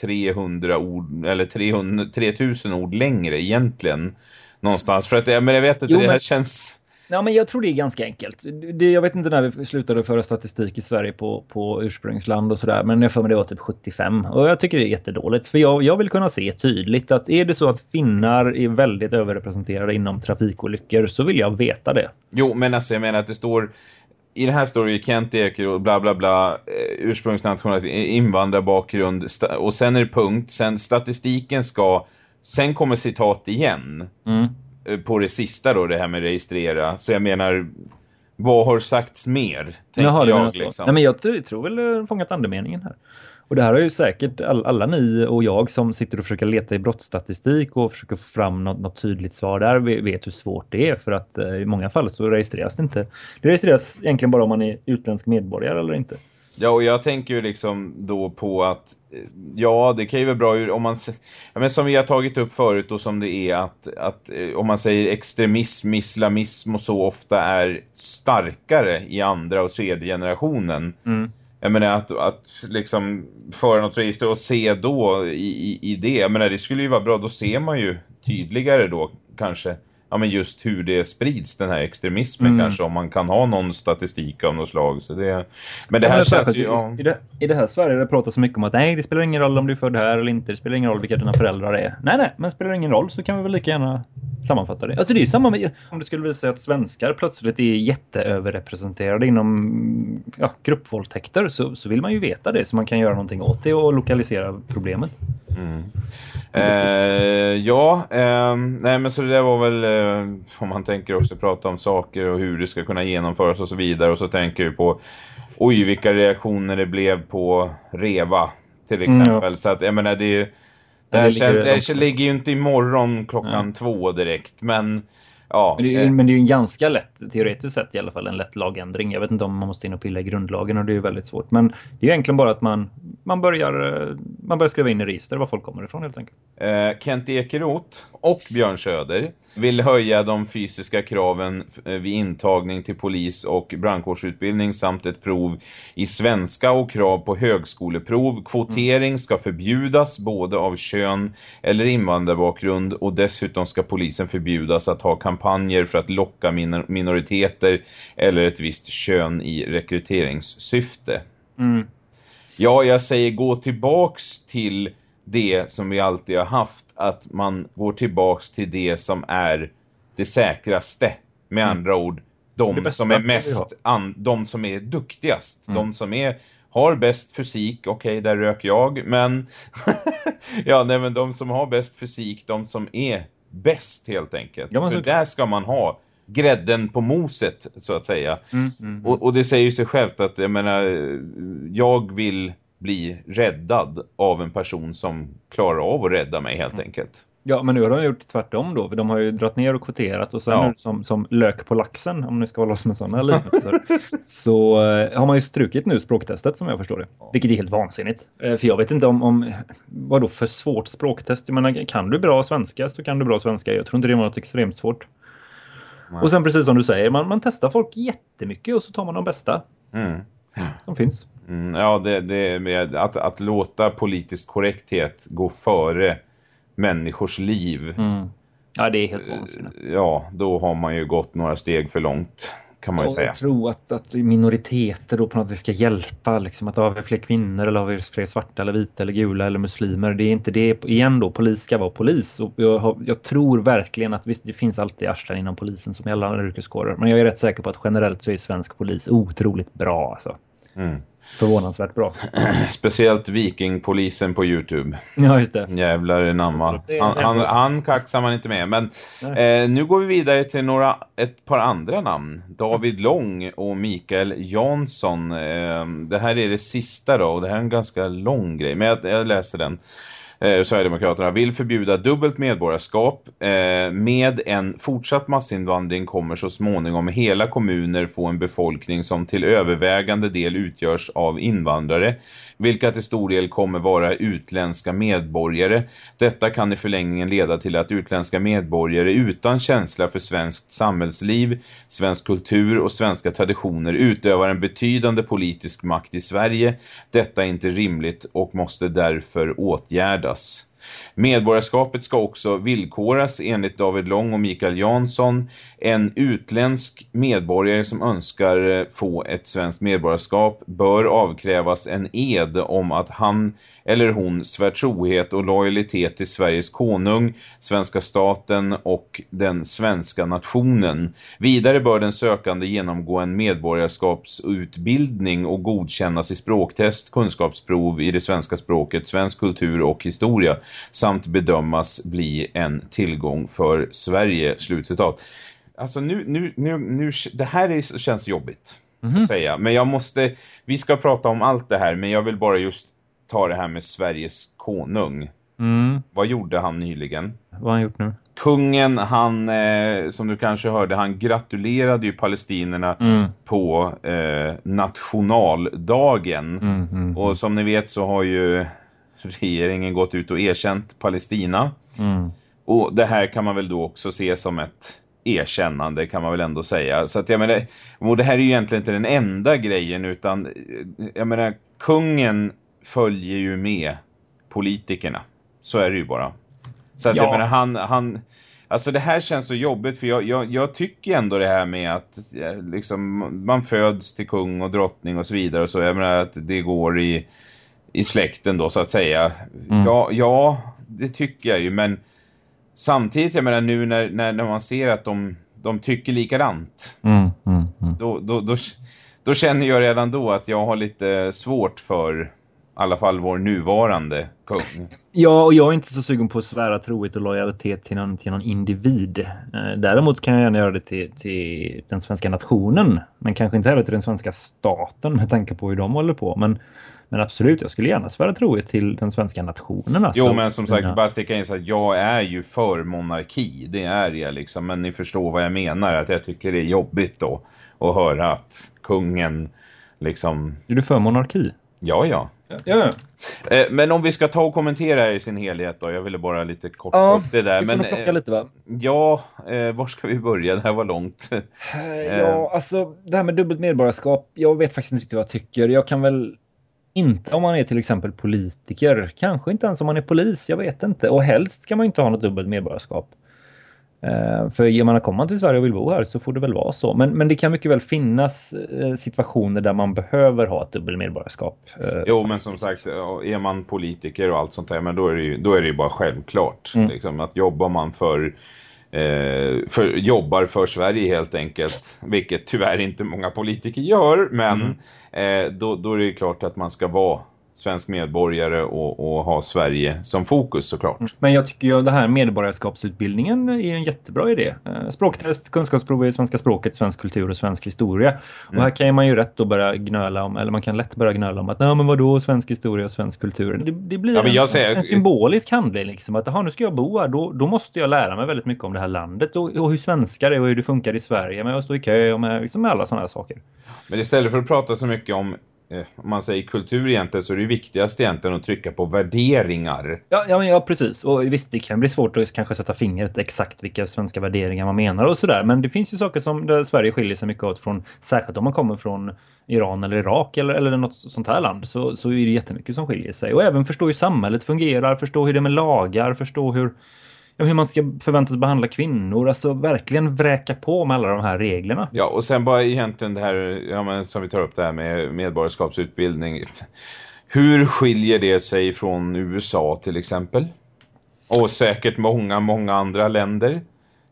300 ord eller 300, 3000 ord längre egentligen någonstans. För att men jag vet att jo, det här men... känns Ja, men jag tror det är ganska enkelt. Det, jag vet inte när vi slutade föra statistik i Sverige på, på ursprungsland och sådär. Men jag för mig det var typ 75. Och jag tycker det är jättedåligt. För jag, jag vill kunna se tydligt att är det så att finnar är väldigt överrepresenterade inom trafikolyckor så vill jag veta det. Jo, men alltså jag menar att det står i det här står det Kent Eker och bla bla bla eh, ursprungsnationalitet, invandrarbakgrund och sen är det punkt, sen statistiken ska sen kommer citat igen. Mm. Eh, på det sista då, det här med registrera. Så jag menar, vad har sagts mer? Jaha, jag, liksom. Nej, men jag tror väl fångat andemeningen här. Och det här har ju säkert all, alla ni och jag som sitter och försöker leta i brottsstatistik och försöker få fram något, något tydligt svar där vet hur svårt det är för att eh, i många fall så registreras det inte. Det registreras egentligen bara om man är utländsk medborgare eller inte. Ja, och jag tänker ju liksom då på att ja, det kan ju vara bra om man ja, men som vi har tagit upp förut och som det är att, att eh, om man säger extremism, islamism och så ofta är starkare i andra och tredje generationen. Mm. Jag menar att, att liksom föra något register och se då i, i, i det. Jag menar det skulle ju vara bra, då ser man ju tydligare då kanske ja, men just hur det sprids, den här extremismen mm. kanske, om man kan ha någon statistik av något slag. Så det, men det här ja, känns ju... Ja. I, det, I det här Sverige det pratas så mycket om att nej, det spelar ingen roll om du är född här eller inte, det spelar ingen roll vilka dina föräldrar är. Nej, nej, men spelar ingen roll så kan vi väl lika gärna sammanfatta det. Alltså det är ju samma med, om det skulle visa sig att svenskar plötsligt är jätteöverrepresenterade inom ja, gruppvåldtäkter så, så vill man ju veta det så man kan göra någonting åt det och lokalisera problemet. Mm. Eh, ja, eh, nej men så det där var väl eh, om man tänker också prata om saker och hur det ska kunna genomföras och så vidare och så tänker vi på oj vilka reaktioner det blev på Reva till exempel. Mm, ja. Så att jag menar det, det, här det, känns, det ligger ju inte imorgon klockan ja. två direkt men Ja, men, det är, eh. men det är ju en ganska lätt, teoretiskt sett i alla fall, en lätt lagändring. Jag vet inte om man måste in och pilla i grundlagen och det är ju väldigt svårt. Men det är egentligen bara att man, man, börjar, eh, man börjar skriva in i register var folk kommer ifrån helt enkelt. Eh, Kent Ekeroth och Björn Söder vill höja de fysiska kraven eh, vid intagning till polis- och brandkårsutbildning samt ett prov i svenska och krav på högskoleprov. Kvotering ska förbjudas både av kön eller invandrarbakgrund och dessutom ska polisen förbjudas att ha kampanjer för att locka minoriteter eller ett visst kön i rekryteringssyfte. Mm. Ja, jag säger gå tillbaks till det som vi alltid har haft. Att man går tillbaks till det som är det säkraste. Med mm. andra ord, de som är mest, an, de som är duktigast. Mm. De som är har bäst fysik, okej okay, där rök jag, men [laughs] ja, nej, men de som har bäst fysik, de som är bäst helt enkelt. Ja, För där ska man ha grädden på moset så att säga. Mm, mm, mm, och, och, det säger sig självt att jag menar, jag vill bli räddad av en person som klarar av att rädda mig helt mm. enkelt. Ja, men nu har de gjort tvärtom då. För de har ju dragit ner och kvoterat och sen ja. som, som lök på laxen, om ni ska hålla oss med sådana liknelser, [laughs] så eh, har man ju strukit nu språktestet som jag förstår det. Vilket är helt vansinnigt. Eh, för jag vet inte om, om vad då för svårt språktest. Jag menar, kan du bra svenska så kan du bra svenska. Jag tror inte det var något extremt svårt. Nej. Och sen precis som du säger, man, man testar folk jättemycket och så tar man de bästa. Mm. Som finns. Mm, ja, det, det att, att låta politisk korrekthet gå före människors liv. Mm. Ja, det är helt vansinnigt. Ja, då har man ju gått några steg för långt kan man ju säga. Jag tror att, att minoriteter då på något sätt ska hjälpa. Liksom, att har vi fler kvinnor eller har vi fler svarta eller vita eller gula eller muslimer. Det är inte det. Igen då, polis ska vara polis. Och jag, har, jag tror verkligen att visst, det finns alltid arslen inom polisen som i alla andra yrkeskårer. Men jag är rätt säker på att generellt så är svensk polis otroligt bra. Alltså. Mm. Förvånansvärt bra. [clears throat] Speciellt Vikingpolisen på Youtube. Ja, just det. Jävlar namma. Han, han, han kaxar man inte med. Men eh, nu går vi vidare till några, ett par andra namn. David Lång och Mikael Jansson. Eh, det här är det sista då. Och det här är en ganska lång grej. Men jag, jag läser den. Eh, Sverigedemokraterna vill förbjuda dubbelt medborgarskap. Eh, med en fortsatt massinvandring kommer så småningom hela kommuner få en befolkning som till övervägande del utgörs av invandrare. Vilka till stor del kommer vara utländska medborgare. Detta kan i förlängningen leda till att utländska medborgare utan känsla för svenskt samhällsliv, svensk kultur och svenska traditioner utövar en betydande politisk makt i Sverige. Detta är inte rimligt och måste därför åtgärdas. us. Medborgarskapet ska också villkoras enligt David Lång och Mikael Jansson. En utländsk medborgare som önskar eh, få ett svenskt medborgarskap bör avkrävas en ed om att han eller hon svär trohet och lojalitet till Sveriges konung, svenska staten och den svenska nationen. Vidare bör den sökande genomgå en medborgarskapsutbildning och godkännas i språktest, kunskapsprov i det svenska språket, svensk kultur och historia samt bedömas bli en tillgång för Sverige. Slutcitat. Alltså nu, nu, nu, nu det här är, känns jobbigt mm -hmm. att säga. Men jag måste, vi ska prata om allt det här men jag vill bara just ta det här med Sveriges konung. Mm. Vad gjorde han nyligen? Vad har han gjort nu? Kungen, han, eh, som du kanske hörde, han gratulerade ju palestinerna mm. på eh, nationaldagen. Mm, mm, och som ni vet så har ju regeringen gått ut och erkänt Palestina. Mm. Och det här kan man väl då också se som ett erkännande kan man väl ändå säga. Så att jag menar, och det här är ju egentligen inte den enda grejen utan jag menar, kungen följer ju med politikerna. Så är det ju bara. Så att Ja. jag menar, han, han, alltså det här känns så jobbigt för jag, jag, jag tycker ändå det här med att eh, liksom, man föds till kung och drottning och så vidare och så, jag menar att det går i, i släkten då så att säga. Mm. Ja, ja, det tycker jag ju men samtidigt, jag menar nu när, när, när man ser att de, de tycker likadant Mm, mm, mm. då, då, då, då känner jag redan då att jag har lite svårt för i alla fall vår nuvarande kung. Ja, och jag är inte så sugen på att svära trohet och lojalitet till någon, till någon individ. Eh, däremot kan jag gärna göra det till, till den svenska nationen. Men kanske inte heller till den svenska staten med tanke på hur de håller på. Men, men absolut, jag skulle gärna svära trohet till den svenska nationen. Alltså. Jo, men som sagt, Ja. bara sticka in så att jag är ju för monarki. Det är jag liksom. Men ni förstår vad jag menar. Att jag tycker det är jobbigt då att höra att kungen liksom... Är du för monarki? Ja, ja. Ja. Eh, Men om vi ska ta och kommentera i sin helhet då. Jag ville bara lite kort Ja, upp det där. Vi får Men plocka eh, lite va? ja, eh, var ska vi börja? Det här var långt. Ja, alltså det här med dubbelt medborgarskap. Jag vet faktiskt inte riktigt vad jag tycker. Jag kan väl inte om man är till exempel politiker. Kanske inte ens om man är polis. Jag vet inte. Och helst ska man inte ha något dubbelt medborgarskap. Eh, för ger man kommer man till Sverige och vill bo här så får det väl vara så. Men, men det kan mycket väl finnas eh, situationer där man behöver ha ett dubbelt medborgarskap. Eh, Jo, men som sagt, är man politiker och allt sånt där, men då är det ju, då är det bara självklart. Mm. Liksom, att jobbar man för, för, jobbar för Sverige helt enkelt, vilket tyvärr inte många politiker gör, men Mm. då, då är det klart att man ska vara svensk medborgare och, och ha Sverige som fokus såklart. Men jag tycker ju att det här medborgarskapsutbildningen är en jättebra idé. Eh, Språktest, kunskapsprov i svenska språket, svensk kultur och svensk historia. Och här kan man ju rätt då börja gnöla om, eller man kan lätt börja gnöla om att nej men vadå svensk historia och svensk kultur. Det, det blir Ja, en, säger- en symbolisk handling liksom. Att aha, nu ska jag bo här, då, då måste jag lära mig väldigt mycket om det här landet och, och hur svenskar är och hur det funkar i Sverige med att stå i kö och med, liksom alla sådana här saker. Men istället för att prata så mycket om Eh, om man säger kultur egentligen så är det viktigast egentligen att trycka på värderingar. Ja, ja, ja, precis. Och visst, det kan bli svårt att kanske sätta fingret exakt vilka svenska värderingar man menar och sådär. Men det finns ju saker som där Sverige skiljer sig mycket åt från, särskilt om man kommer från Iran eller Irak eller, eller något sånt här land, så, så är det jättemycket som skiljer sig. Och även förstå hur samhället fungerar, förstå hur det är med lagar, förstå hur, ja, hur man ska förväntas behandla kvinnor. Alltså verkligen vräka på med alla de här reglerna. Ja, och sen bara egentligen det här ja, men, som vi tar upp det här med medborgarskapsutbildning. Hur skiljer det sig från USA till exempel? Och säkert många, många andra länder.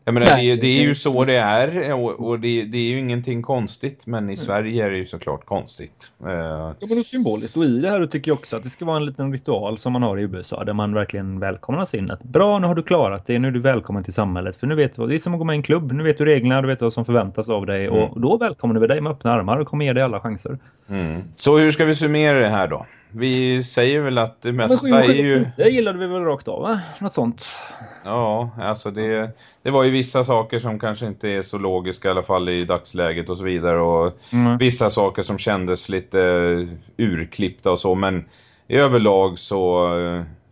Jag menar, det, det, är ju så det är och, och det, det, är ju ingenting konstigt men i mm. Sverige är det ju såklart konstigt. Uh... Ja, men det är symboliskt och i det här tycker jag också att det ska vara en liten ritual som man har i USA där man verkligen välkomnas in. Att bra, nu har du klarat det, nu är du välkommen till samhället för nu vet du vad, det är som att gå med i en klubb, nu vet du reglerna, du vet vad som förväntas av dig mm. och då välkomnar vi dig med öppna armar och kommer ge dig alla chanser. Mm. Så hur ska vi summera det här då? Vi säger väl att det mesta men, är ju... Det gillade vi väl rakt av, va? Något sånt. Ja, alltså det, det var ju vissa saker som kanske inte är så logiska i alla fall i dagsläget och så vidare. Och mm. vissa saker som kändes lite urklippta och så. Men i överlag så,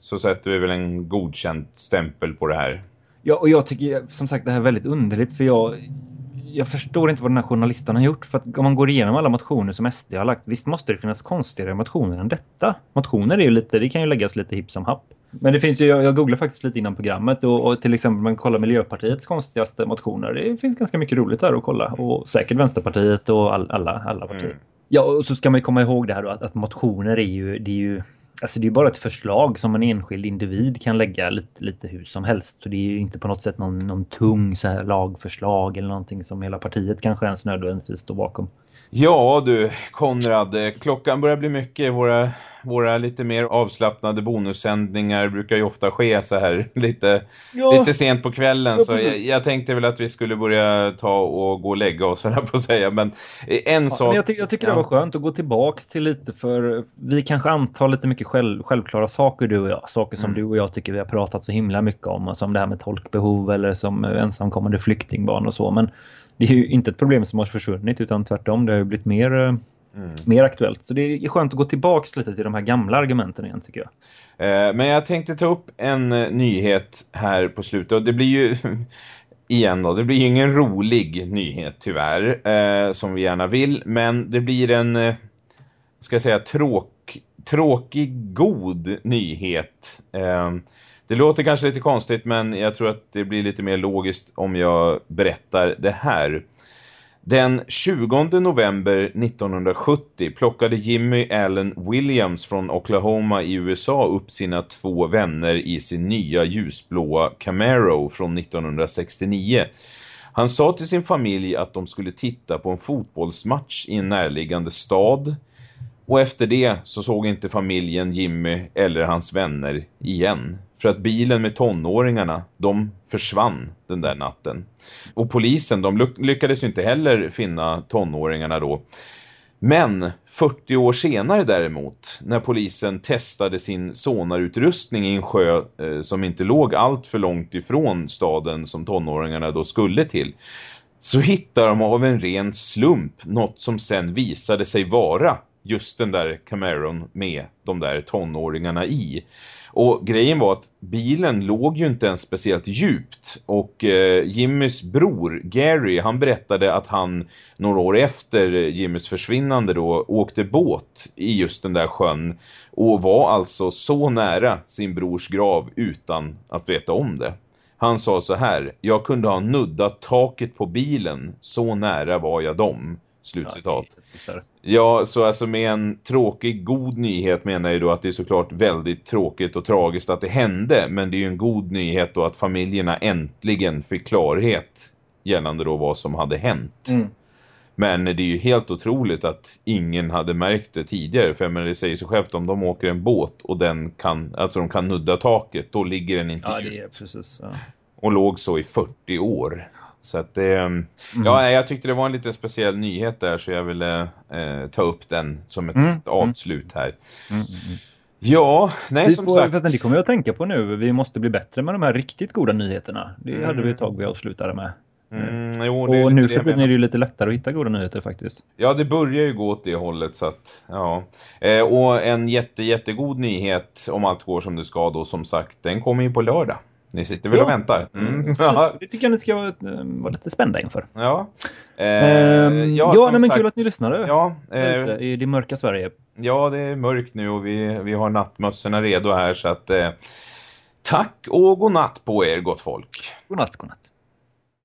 så sätter vi väl en godkänd stämpel på det här. Ja, och jag tycker som sagt det här är väldigt underligt för jag jag förstår inte vad den här journalisten har gjort. För att om man går igenom alla motioner som SD har lagt, visst måste det finnas konstigare motioner än detta. Motioner är ju lite, det kan ju läggas lite hipp som happ. Men det finns ju, jag, jag googlade faktiskt lite innan programmet och, och till exempel man kollar Miljöpartiets konstigaste motioner. Det finns ganska mycket roligt där att kolla. Och säkert Vänsterpartiet och all, alla, alla partier. Mm. Ja, och så ska man komma ihåg det här då, att, att motioner är ju, det är ju Alltså det är bara ett förslag som en enskild individ kan lägga lite, lite hur som helst. Så det är ju inte på något sätt någon, någon tung så här lagförslag eller någonting som hela partiet kanske ens nödvändigtvis står bakom. Ja du, Konrad, klockan börjar bli mycket. Våra våra lite mer avslappnade bonussändningar brukar ju ofta ske så här [laughs] lite, ja. lite sent på kvällen. Ja, så jag, jag, tänkte väl att vi skulle börja ta och gå och lägga oss [laughs] här på att säga. Men en ja, sak... Men jag, ty jag tycker det var skönt att gå tillbaka till lite för vi kanske antar lite mycket själv, självklara saker du och jag. Saker som mm. du och jag tycker vi har pratat så himla mycket om. Som det här med tolkbehov eller som ensamkommande flyktingbarn och så. Men det är ju inte ett problem som har försvunnit utan tvärtom det har ju blivit mer eh, Mm. Mer aktuellt. Så det är skönt att gå tillbaka lite till de här gamla argumenten igen tycker jag. Eh, men jag tänkte ta upp en eh, nyhet här på slutet. Och det blir ju... [laughs] igen då, det blir ju ingen rolig nyhet tyvärr. Eh, som vi gärna vill. Men det blir en... Eh, ska jag säga tråk, tråkig, god nyhet. Det låter kanske lite konstigt men jag tror att det blir lite mer logiskt om jag berättar det här. Den 20 november 1970 plockade Jimmy Allen Williams från Oklahoma i USA upp sina två vänner i sin nya ljusblåa Camaro från 1969. Han sa till sin familj att de skulle titta på en fotbollsmatch i en närliggande stad- och efter det så såg inte familjen Jimmy eller hans vänner igen. För att bilen med tonåringarna, de försvann den där natten. Och polisen, de lyckades inte heller finna tonåringarna då. Men 40 år senare däremot, när polisen testade sin sonarutrustning i en sjö eh, som inte låg allt för långt ifrån staden som tonåringarna då skulle till, så hittade de av en ren slump något som sen visade sig vara just den där Camaron med de där tonåringarna i. Och grejen var att bilen låg ju inte ens speciellt djupt och eh, Jimmys bror Gary han berättade att han några år efter Jimmys försvinnande då åkte båt i just den där sjön och var alltså så nära sin brors grav utan att veta om det. Han sa så här, jag kunde ha nuddat taket på bilen, så nära var jag dem. Slutcitat. Ja, så alltså med en tråkig, god nyhet menar jag då att det är såklart väldigt tråkigt och tragiskt att det hände. Men det är ju en god nyhet då att familjerna äntligen fick klarhet gällande då vad som hade hänt. Mm. Men det är ju helt otroligt att ingen hade märkt det tidigare. För men det säger sig självt om de åker en båt och den kan, alltså de kan nudda taket, då ligger den inte ja, är precis, ja. Och låg så i 40 år. Så att det, mm. ja, jag tyckte det var en lite speciell nyhet där så jag ville eh, ta upp den som ett, mm. ett avslut här. Mm. mm, mm. Ja, nej vi som får, sagt. Det kommer jag att tänka på nu. Vi måste bli bättre med de här riktigt goda nyheterna. Det mm. hade vi ett tag vi avslutade med. Mm, jo, och nu för tiden är det ju lite lättare att hitta goda nyheter faktiskt. Ja, det börjar ju gå åt det hållet så att, ja. Eh, och en jätte, jättegod nyhet om allt går som det ska då som sagt, den kommer ju på lördag. Ni sitter väl ja. och väntar? Mm. mm. Ja. Det tycker jag ni ska vara, vara lite spända inför. Ja. Eh, ehm, ja, ja men sagt, kul att ni lyssnade. Ja, eh, I det mörka Sverige. Ja, det är mörkt nu och vi, vi har nattmössorna redo här så att... Eh, Tack och god natt på er gott folk. God natt, god natt.